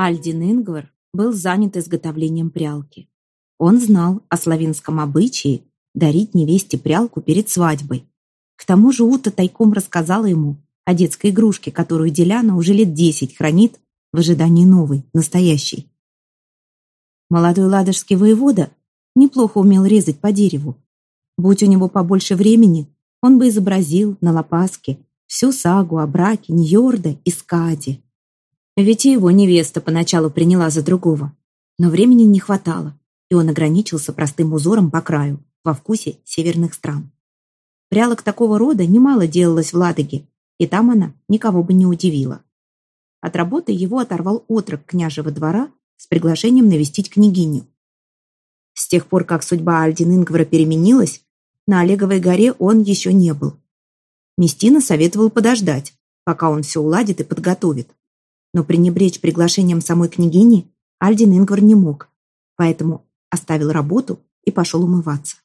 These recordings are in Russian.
Альдин Ингвар был занят изготовлением прялки. Он знал о славянском обычае дарить невесте прялку перед свадьбой. К тому же Ута тайком рассказала ему о детской игрушке, которую Деляна уже лет десять хранит в ожидании новой, настоящей. Молодой ладожский воевода неплохо умел резать по дереву. Будь у него побольше времени, он бы изобразил на лопаске всю сагу о браке Ньорда и Скади. Ведь и его невеста поначалу приняла за другого. Но времени не хватало, и он ограничился простым узором по краю, во вкусе северных стран. Прялок такого рода немало делалось в Ладоге, и там она никого бы не удивила. От работы его оторвал отрок княжего двора с приглашением навестить княгиню. С тех пор, как судьба Альдин Ингвара переменилась, на Олеговой горе он еще не был. Местина советовал подождать, пока он все уладит и подготовит но пренебречь приглашением самой княгини Альдин Ингвар не мог, поэтому оставил работу и пошел умываться.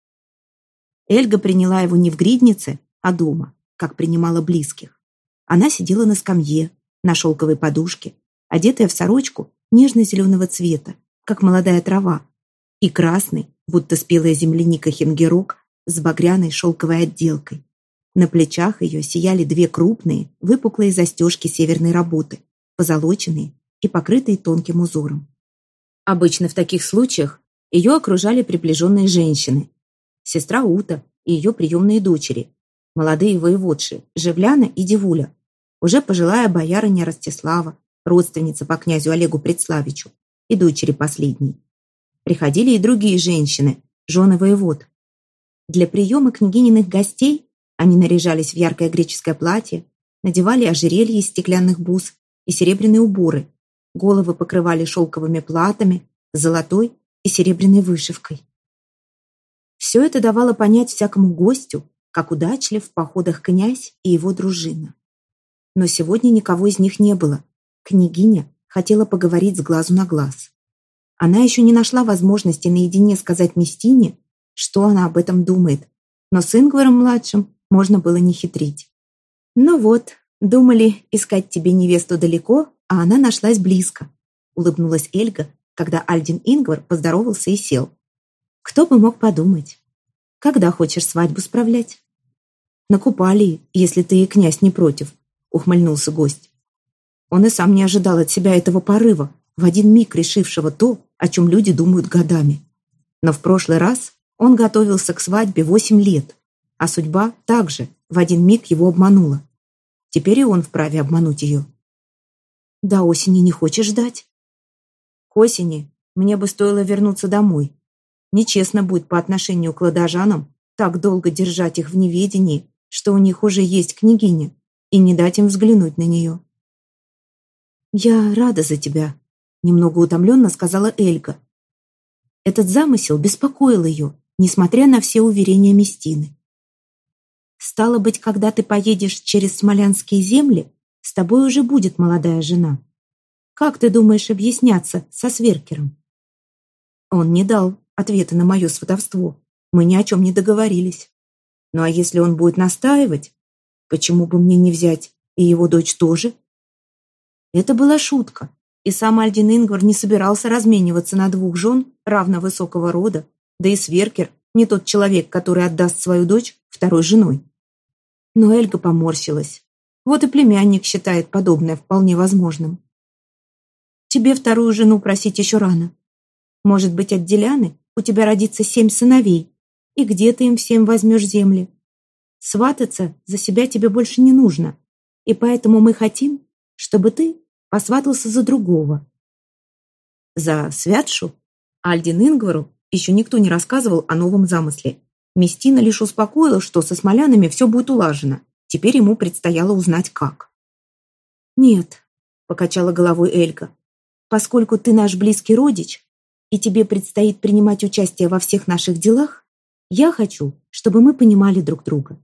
Эльга приняла его не в гриднице, а дома, как принимала близких. Она сидела на скамье, на шелковой подушке, одетая в сорочку нежно-зеленого цвета, как молодая трава, и красный, будто спелая земляника хингерок с багряной шелковой отделкой. На плечах ее сияли две крупные, выпуклые застежки северной работы, позолоченные и покрытые тонким узором. Обычно в таких случаях ее окружали приближенные женщины, сестра Ута и ее приемные дочери, молодые воеводши Живляна и Девуля, уже пожилая боярыня Ростислава, родственница по князю Олегу Предславичу и дочери последней. Приходили и другие женщины, жены воевод. Для приема княгининых гостей они наряжались в яркое греческое платье, надевали ожерелье из стеклянных бус и серебряные уборы. Головы покрывали шелковыми платами, золотой и серебряной вышивкой. Все это давало понять всякому гостю, как удачлив в походах князь и его дружина. Но сегодня никого из них не было. Княгиня хотела поговорить с глазу на глаз. Она еще не нашла возможности наедине сказать Местине, что она об этом думает, но с Ингваром-младшим можно было не хитрить. Ну вот, «Думали искать тебе невесту далеко, а она нашлась близко», улыбнулась Эльга, когда Альдин Ингвар поздоровался и сел. «Кто бы мог подумать? Когда хочешь свадьбу справлять?» «На Купалии, если ты и князь не против», ухмыльнулся гость. Он и сам не ожидал от себя этого порыва, в один миг решившего то, о чем люди думают годами. Но в прошлый раз он готовился к свадьбе восемь лет, а судьба также в один миг его обманула. Теперь и он вправе обмануть ее. До осени не хочешь ждать? К осени мне бы стоило вернуться домой. Нечестно будет по отношению к ладожанам так долго держать их в неведении, что у них уже есть княгиня, и не дать им взглянуть на нее. «Я рада за тебя», — немного утомленно сказала Эльга. Этот замысел беспокоил ее, несмотря на все уверения Местины. Стало быть, когда ты поедешь через смолянские земли, с тобой уже будет молодая жена. Как ты думаешь объясняться со Сверкером? Он не дал ответа на мое сватовство. Мы ни о чем не договорились. Ну а если он будет настаивать, почему бы мне не взять и его дочь тоже? Это была шутка, и сам Альдин Ингвар не собирался размениваться на двух жен равно высокого рода, да и Сверкер не тот человек, который отдаст свою дочь второй женой. Но Эльга поморщилась. Вот и племянник считает подобное вполне возможным. Тебе вторую жену просить еще рано. Может быть, от Деляны у тебя родится семь сыновей, и где ты им всем возьмешь земли? Свататься за себя тебе больше не нужно, и поэтому мы хотим, чтобы ты посватался за другого. За Святшу Альдин Ингвару еще никто не рассказывал о новом замысле, Местина лишь успокоила, что со смолянами все будет улажено. Теперь ему предстояло узнать, как. «Нет», — покачала головой Эльга, «поскольку ты наш близкий родич, и тебе предстоит принимать участие во всех наших делах, я хочу, чтобы мы понимали друг друга».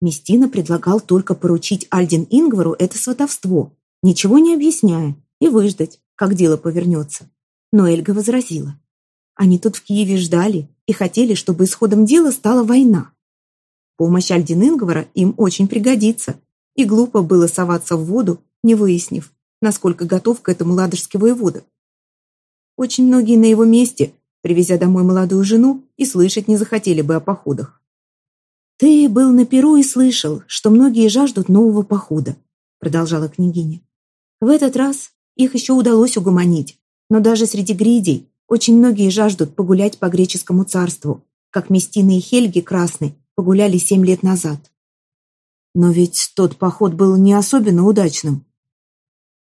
Местина предлагал только поручить Альдин Ингвару это сватовство, ничего не объясняя, и выждать, как дело повернется. Но Эльга возразила. Они тут в Киеве ждали и хотели, чтобы исходом дела стала война. Помощь Альдин Ингвара им очень пригодится, и глупо было соваться в воду, не выяснив, насколько готов к этому ладожский воевода. Очень многие на его месте, привезя домой молодую жену, и слышать не захотели бы о походах. «Ты был на Перу и слышал, что многие жаждут нового похода», продолжала княгиня. «В этот раз их еще удалось угомонить, но даже среди гридей очень многие жаждут погулять по греческому царству, как Местина и Хельги Красный погуляли семь лет назад. Но ведь тот поход был не особенно удачным.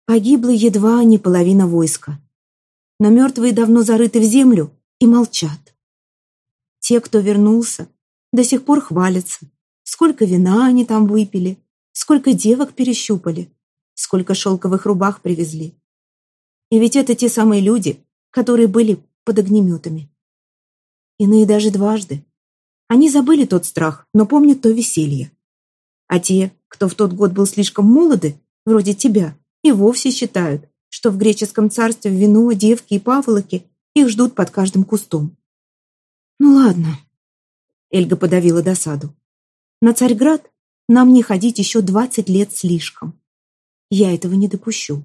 Погибло едва не половина войска. Но мертвые давно зарыты в землю и молчат. Те, кто вернулся, до сих пор хвалятся. Сколько вина они там выпили, сколько девок перещупали, сколько шелковых рубах привезли. И ведь это те самые люди, которые были под огнеметами. Иные даже дважды. Они забыли тот страх, но помнят то веселье. А те, кто в тот год был слишком молоды, вроде тебя, и вовсе считают, что в греческом царстве вино, девки и паволоки их ждут под каждым кустом. Ну ладно. Эльга подавила досаду. На Царьград нам не ходить еще двадцать лет слишком. Я этого не допущу.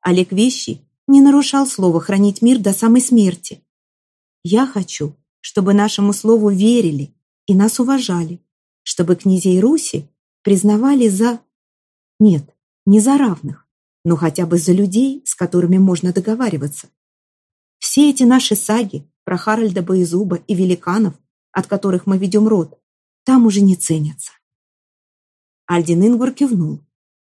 Олег Вещий не нарушал слова хранить мир до самой смерти. Я хочу, чтобы нашему слову верили и нас уважали, чтобы князей Руси признавали за... Нет, не за равных, но хотя бы за людей, с которыми можно договариваться. Все эти наши саги про Харальда Боезуба и великанов, от которых мы ведем род, там уже не ценятся. Альдин Ингвар кивнул.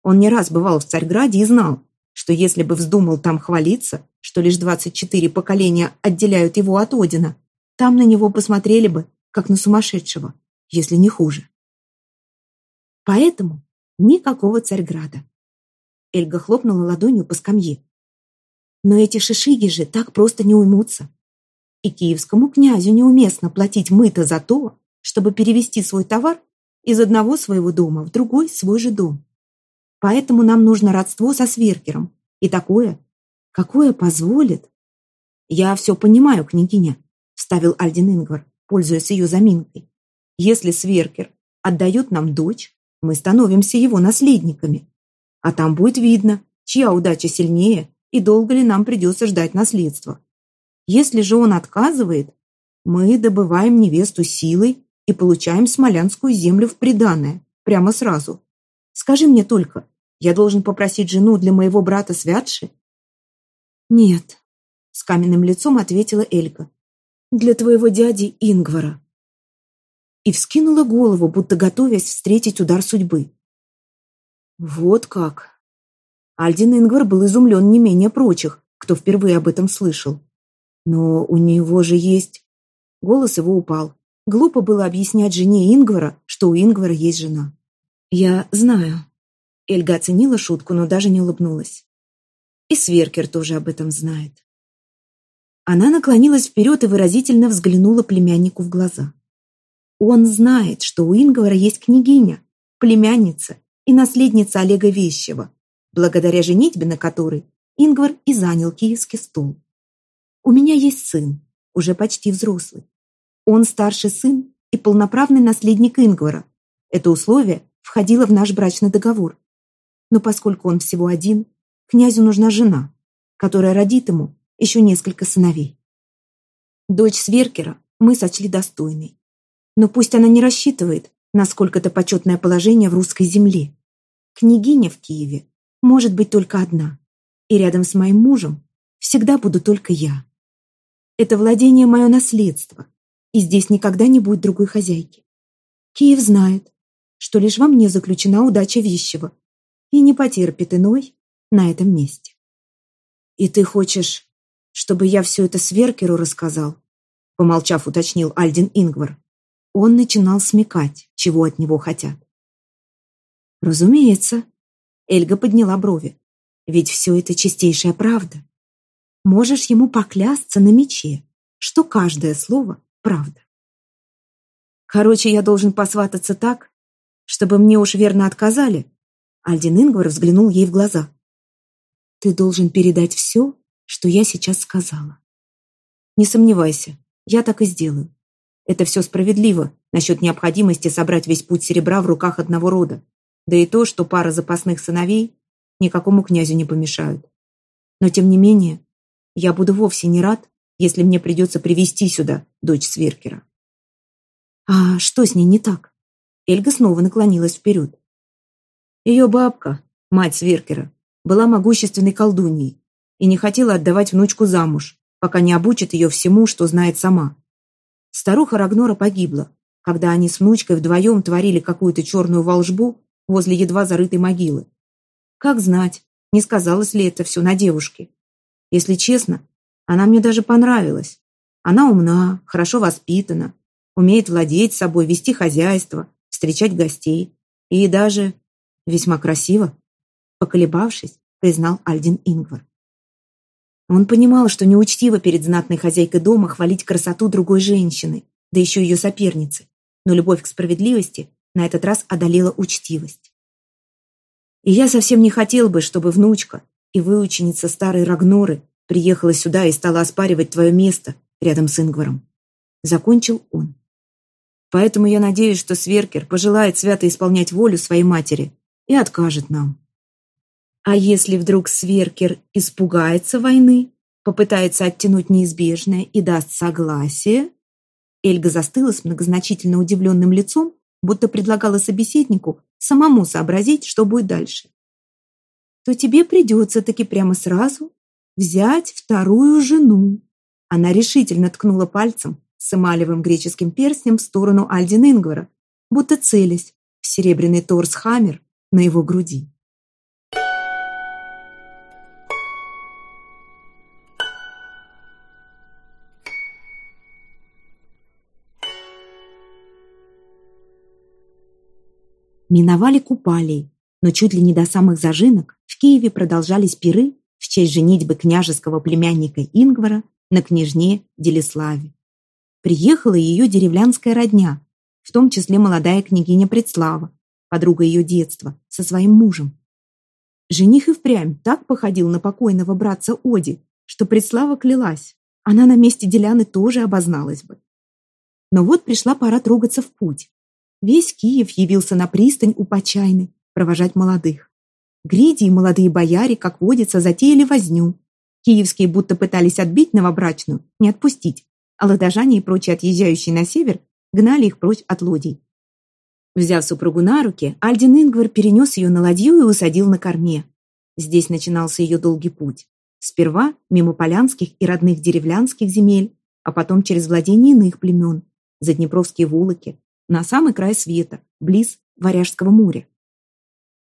Он не раз бывал в Царьграде и знал, что если бы вздумал там хвалиться, что лишь 24 поколения отделяют его от Одина, там на него посмотрели бы, как на сумасшедшего, если не хуже. Поэтому никакого Царьграда. Эльга хлопнула ладонью по скамье. Но эти шишиги же так просто не уймутся. И киевскому князю неуместно платить мыто за то, чтобы перевести свой товар из одного своего дома в другой свой же дом. Поэтому нам нужно родство со Сверкером. И такое, какое позволит. Я все понимаю, княгиня, вставил Альдин Ингвар, пользуясь ее заминкой. Если Сверкер отдает нам дочь, мы становимся его наследниками. А там будет видно, чья удача сильнее и долго ли нам придется ждать наследства. Если же он отказывает, мы добываем невесту силой и получаем смолянскую землю в приданое, прямо сразу. Скажи мне только, я должен попросить жену для моего брата Святши? Нет, с каменным лицом ответила Элька. Для твоего дяди Ингвара и вскинула голову, будто готовясь встретить удар судьбы. Вот как! Альдин Ингвар был изумлен не менее прочих, кто впервые об этом слышал. Но у него же есть... Голос его упал. Глупо было объяснять жене Ингвара, что у Ингвара есть жена. «Я знаю». Эльга оценила шутку, но даже не улыбнулась. И Сверкер тоже об этом знает. Она наклонилась вперед и выразительно взглянула племяннику в глаза. Он знает, что у Ингвара есть княгиня, племянница и наследница Олега Вещева, благодаря женитьбе на которой Ингвар и занял киевский стол. У меня есть сын, уже почти взрослый. Он старший сын и полноправный наследник Ингвара. Это условие входило в наш брачный договор. Но поскольку он всего один, князю нужна жена, которая родит ему еще несколько сыновей. Дочь Сверкера мы сочли достойной. Но пусть она не рассчитывает, насколько это почетное положение в русской земле. Княгиня в Киеве может быть только одна. И рядом с моим мужем всегда буду только я. Это владение мое наследство, и здесь никогда не будет другой хозяйки. Киев знает, что лишь во мне заключена удача вещего и не потерпит иной на этом месте. «И ты хочешь, чтобы я все это Сверкеру рассказал?» Помолчав, уточнил Альдин Ингвар. Он начинал смекать, чего от него хотят. «Разумеется», — Эльга подняла брови, «ведь все это чистейшая правда. Можешь ему поклясться на мече, что каждое слово — правда. Короче, я должен посвататься так, чтобы мне уж верно отказали». Альдин Ингвар взглянул ей в глаза. «Ты должен передать все, что я сейчас сказала. Не сомневайся, я так и сделаю. Это все справедливо насчет необходимости собрать весь путь серебра в руках одного рода. Да и то, что пара запасных сыновей никакому князю не помешают. Но, тем не менее, я буду вовсе не рад, если мне придется привести сюда дочь Сверкера. А что с ней не так? Эльга снова наклонилась вперед. Ее бабка, мать Сверкера, была могущественной колдуньей и не хотела отдавать внучку замуж, пока не обучит ее всему, что знает сама. Старуха Рагнора погибла, когда они с внучкой вдвоем творили какую-то черную волжбу возле едва зарытой могилы. Как знать, не сказалось ли это все на девушке. Если честно, она мне даже понравилась. Она умна, хорошо воспитана, умеет владеть собой, вести хозяйство, встречать гостей. И даже весьма красиво. Поколебавшись, признал Альдин Ингвар. Он понимал, что неучтиво перед знатной хозяйкой дома хвалить красоту другой женщины, да еще ее соперницы, но любовь к справедливости на этот раз одолела учтивость. И я совсем не хотел бы, чтобы внучка и выученица старой Рагноры приехала сюда и стала оспаривать твое место рядом с Ингваром. Закончил он. Поэтому я надеюсь, что Сверкер пожелает свято исполнять волю своей матери и откажет нам. А если вдруг Сверкер испугается войны, попытается оттянуть неизбежное и даст согласие? Эльга застыла с многозначительно удивленным лицом, будто предлагала собеседнику самому сообразить, что будет дальше. То тебе придется таки прямо сразу взять вторую жену. Она решительно ткнула пальцем с эмалевым греческим перстнем в сторону Альдин Ингвара, будто целясь в серебряный торс Хаммер на его груди. Миновали купалей, но чуть ли не до самых зажинок в Киеве продолжались пиры в честь женитьбы княжеского племянника Ингвара на княжне Делиславе. Приехала ее деревлянская родня, в том числе молодая княгиня Предслава, подруга ее детства, со своим мужем. Жених и впрямь так походил на покойного братца Оди, что Предслава клялась, она на месте Деляны тоже обозналась бы. Но вот пришла пора трогаться в путь. Весь Киев явился на пристань у Почайны провожать молодых. Гриди и молодые бояре, как водится, затеяли возню. Киевские будто пытались отбить новобрачную, не отпустить, а ладожане и прочие отъезжающие на север гнали их прочь от лодий. Взяв супругу на руки, Альдин Ингвар перенес ее на ладью и усадил на корме. Здесь начинался ее долгий путь. Сперва мимо полянских и родных деревлянских земель, а потом через владения иных племен, заднепровские вулыки, на самый край света, близ Варяжского моря.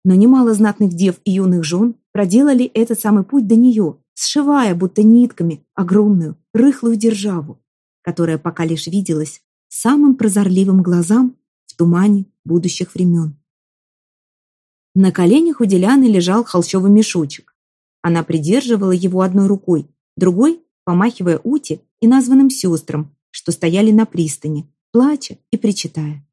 Но немало знатных дев и юных жен проделали этот самый путь до нее, сшивая будто нитками огромную, рыхлую державу, которая пока лишь виделась самым прозорливым глазам в тумане будущих времен. На коленях у Деляны лежал холщовый мешочек. Она придерживала его одной рукой, другой помахивая Ути и названным сестрам, что стояли на пристани, плача и причитая.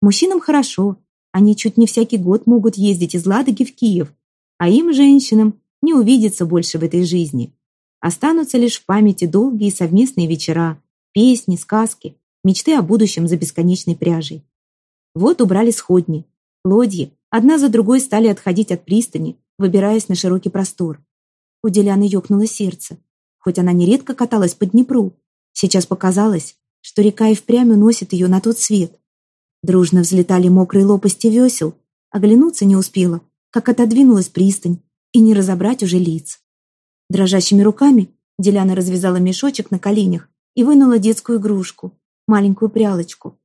Мужчинам хорошо, они чуть не всякий год могут ездить из Ладоги в Киев, а им, женщинам, не увидеться больше в этой жизни. Останутся лишь в памяти долгие совместные вечера, песни, сказки, мечты о будущем за бесконечной пряжей. Вот убрали сходни, лодьи, одна за другой стали отходить от пристани, выбираясь на широкий простор. У Деляны ёкнуло сердце. Хоть она нередко каталась по Днепру, сейчас показалось, что река и впрямь уносит ее на тот свет. Дружно взлетали мокрые лопасти весел, оглянуться не успела, как отодвинулась пристань, и не разобрать уже лиц. Дрожащими руками Деляна развязала мешочек на коленях и вынула детскую игрушку, маленькую прялочку.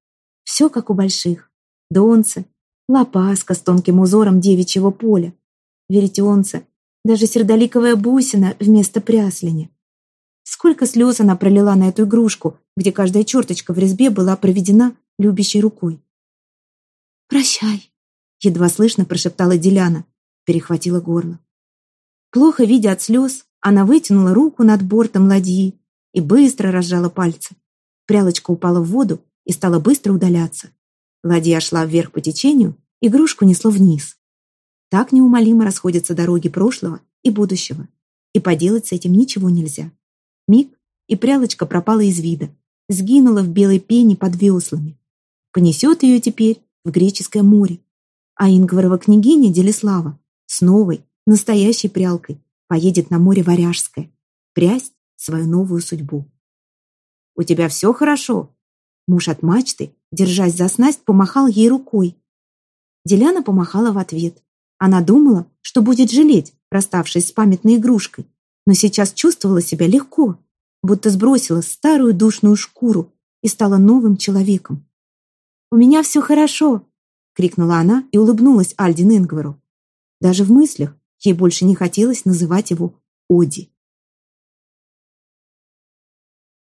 Все как у больших. Донце, лопаска с тонким узором девичьего поля, веретенце, даже сердоликовая бусина вместо пряслени. Сколько слез она пролила на эту игрушку, где каждая черточка в резьбе была проведена любящей рукой. «Прощай», — едва слышно прошептала Деляна, перехватила горло. Плохо видя от слез, она вытянула руку над бортом ладьи и быстро разжала пальцы. Прялочка упала в воду и стала быстро удаляться. Ладья шла вверх по течению, игрушку несло вниз. Так неумолимо расходятся дороги прошлого и будущего, и поделать с этим ничего нельзя. Миг, и прялочка пропала из вида, сгинула в белой пене под веслами. Понесет ее теперь в греческое море. А Ингварова княгиня Делислава с новой, настоящей прялкой, поедет на море Варяжское, прясть свою новую судьбу. «У тебя все хорошо?» Муж от мачты, держась за снасть, помахал ей рукой. Деляна помахала в ответ. Она думала, что будет жалеть, расставшись с памятной игрушкой, но сейчас чувствовала себя легко, будто сбросила старую душную шкуру и стала новым человеком. «У меня все хорошо!» — крикнула она и улыбнулась Альдин Ингвару. Даже в мыслях ей больше не хотелось называть его Оди.